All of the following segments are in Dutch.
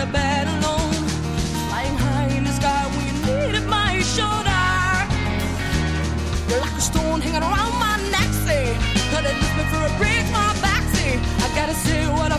to bed alone, flying high in the sky when you needed my shoulder. You're like a stone hanging around my neck, say, that it me for a break, my back, say, I gotta see what I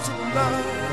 to love.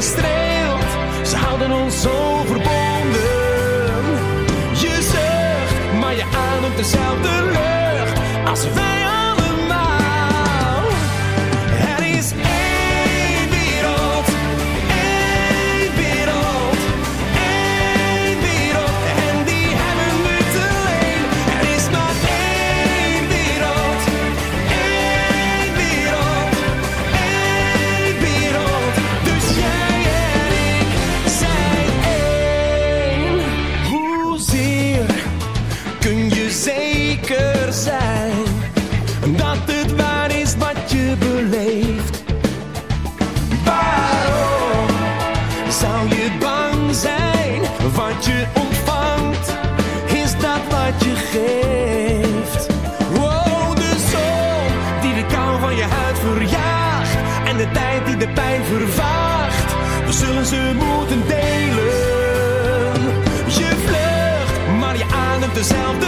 Ze houden ons zo verbonden. Je zucht, maar je ademt dezelfde lucht ze moeten delen. Je vlucht, maar je ademt dezelfde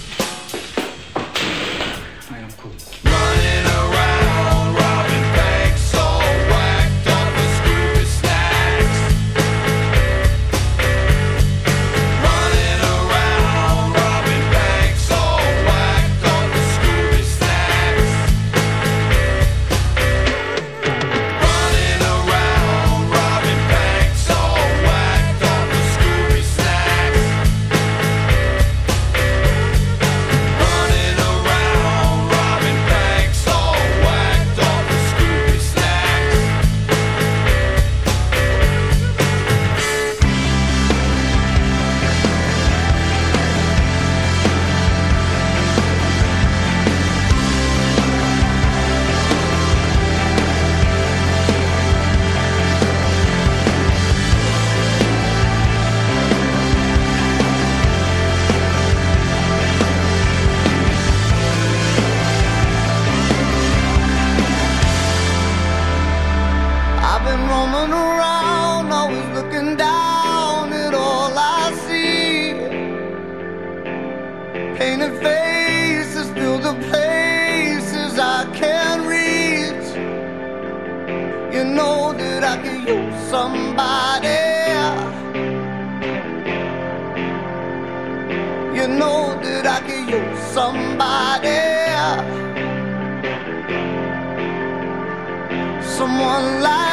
somebody, someone like.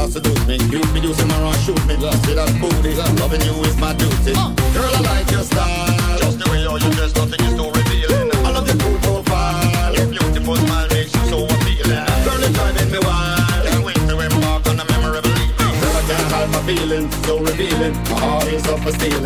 boss seduce me. You be using my run, shoot me. Love. See that booty, loving you is my duty. Uh. Girl, I like your style. Just the way you dress, nothing is too revealing. I love your cool profile. Your beautiful smile makes you so appealing. Girl, it's driving me wild. Can't wait to embark on a memorable evening. Uh. Girl, I can hide my feeling, so revealing. My heart is up for stealing.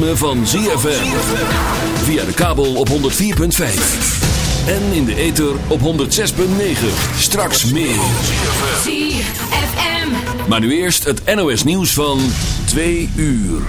Ritme van ZFM. Via de kabel op 104.5. En in de ether op 106.9. Straks meer. ZFM. Maar nu eerst het NOS nieuws van 2 uur.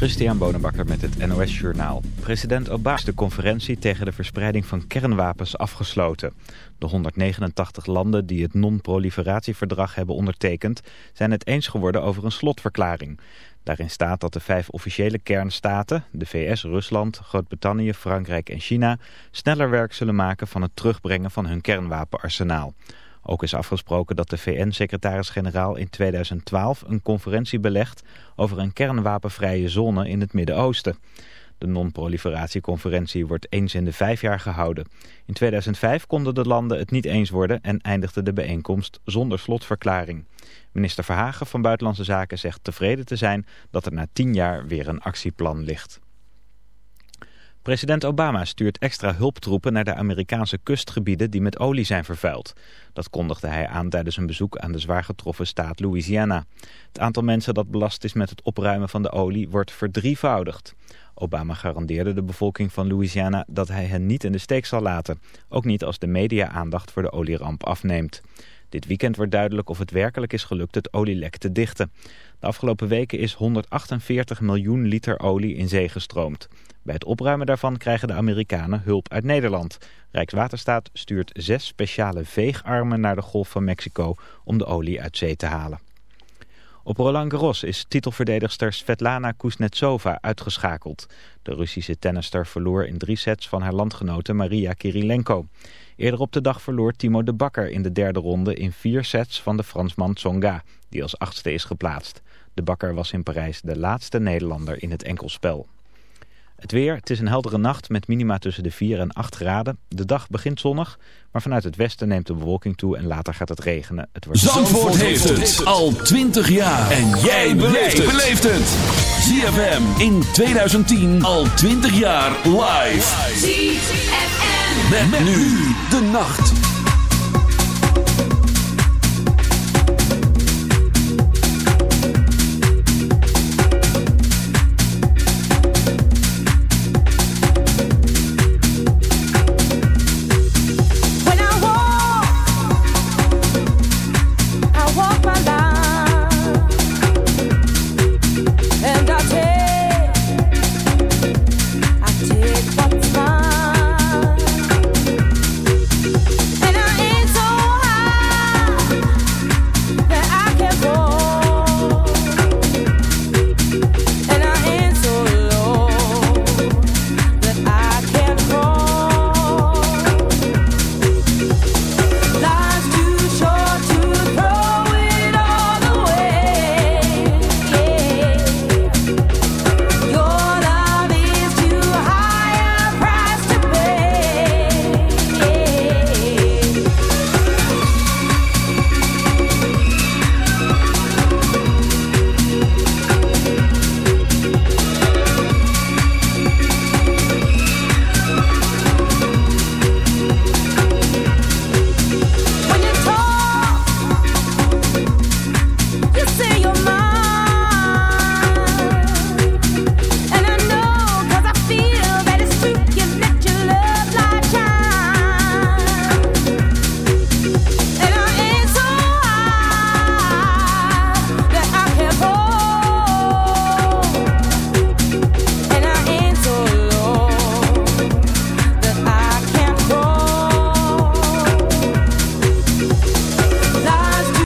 Christian Bonenbakker met het NOS Journaal. President Obama is de conferentie tegen de verspreiding van kernwapens afgesloten. De 189 landen die het non-proliferatieverdrag hebben ondertekend... zijn het eens geworden over een slotverklaring. Daarin staat dat de vijf officiële kernstaten, de VS, Rusland, Groot-Brittannië, Frankrijk en China... sneller werk zullen maken van het terugbrengen van hun kernwapenarsenaal. Ook is afgesproken dat de VN-secretaris-generaal in 2012 een conferentie belegt over een kernwapenvrije zone in het Midden-Oosten. De non-proliferatieconferentie wordt eens in de vijf jaar gehouden. In 2005 konden de landen het niet eens worden en eindigde de bijeenkomst zonder slotverklaring. Minister Verhagen van Buitenlandse Zaken zegt tevreden te zijn dat er na tien jaar weer een actieplan ligt. President Obama stuurt extra hulptroepen naar de Amerikaanse kustgebieden die met olie zijn vervuild. Dat kondigde hij aan tijdens een bezoek aan de zwaar getroffen staat Louisiana. Het aantal mensen dat belast is met het opruimen van de olie wordt verdrievoudigd. Obama garandeerde de bevolking van Louisiana dat hij hen niet in de steek zal laten. Ook niet als de media aandacht voor de olieramp afneemt. Dit weekend wordt duidelijk of het werkelijk is gelukt het olielek te dichten. De afgelopen weken is 148 miljoen liter olie in zee gestroomd. Bij het opruimen daarvan krijgen de Amerikanen hulp uit Nederland. Rijkswaterstaat stuurt zes speciale veegarmen naar de Golf van Mexico om de olie uit zee te halen. Op Roland Garros is titelverdedigster Svetlana Kuznetsova uitgeschakeld. De Russische tennister verloor in drie sets van haar landgenote Maria Kirilenko. Eerder op de dag verloor Timo de Bakker in de derde ronde in vier sets van de Fransman Tsonga, die als achtste is geplaatst. De Bakker was in Parijs de laatste Nederlander in het enkelspel. Het weer, het is een heldere nacht met minima tussen de 4 en 8 graden. De dag begint zonnig, maar vanuit het westen neemt de bewolking toe en later gaat het regenen. Het wordt Zandvoort, heeft het al 20 jaar. En jij beleeft het. ZFM in 2010 al 20 jaar live. ZFM. Met, met nu de nacht.